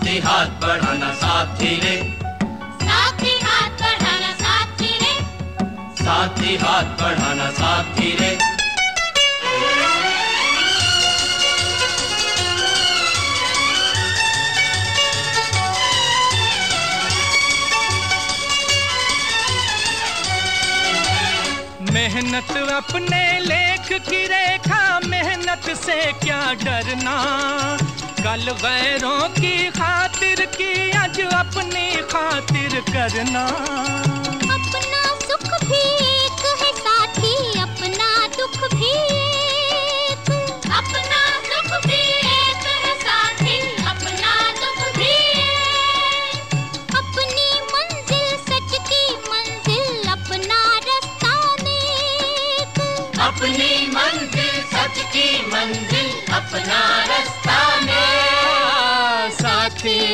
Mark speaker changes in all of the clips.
Speaker 1: साथी हाथ बढ़ाना साथी रे।
Speaker 2: साथी हाथ बढ़ाना साथी रे।
Speaker 1: साथी हाथ बढ़ाना साथी रे।
Speaker 3: मेहनत अपने लेख की रेखा मेहनत से क्या डरना? कल गैरों की खातिर की आज अपनी खातिर करना।
Speaker 2: अपना सुख भी एक है साथी अपना दुख भी एक। अपना सुख भी एक है साथी अपना दुख भी एक। अपनी मंजिल सच की मंजिल अपना रास्ता नेक।
Speaker 1: अपनी मंजिल सच की मंजिल अपना रास्ता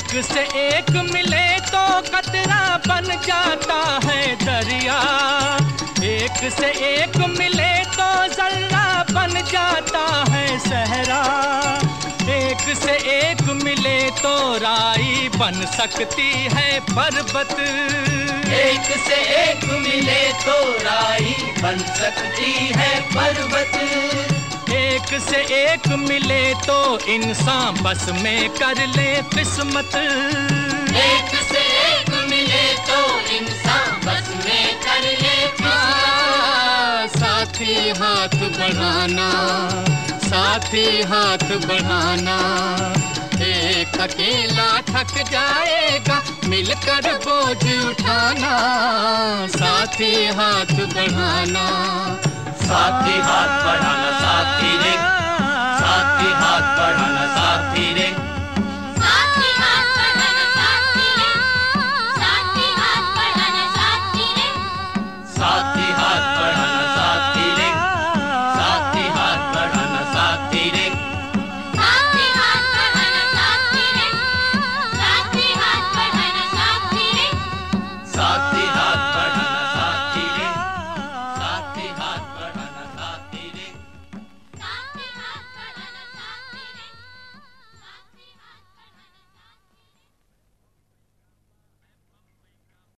Speaker 3: एक से एक मिले तो कतरा बन जाता है दरिया। एक से एक मिले तो जल्ला बन जाता है सहरा। एक से एक मिले तो राई बन सकती है पर्वत।
Speaker 1: एक से एक मिले तो राई बन सकती है पर्वत।
Speaker 3: एक से एक मिले तो इंसान बस में कर ले किस्मत।
Speaker 2: एक से एक मिले तो इंसान बस में कर ले
Speaker 3: साथी हाथ बढ़ाना साथी हाथ बढ़ाना। एक अकेला थक जाएगा मिलकर बोझ उठाना। साथी हाथ बढ़ाना।
Speaker 1: साथी हाथ बढ़ाना।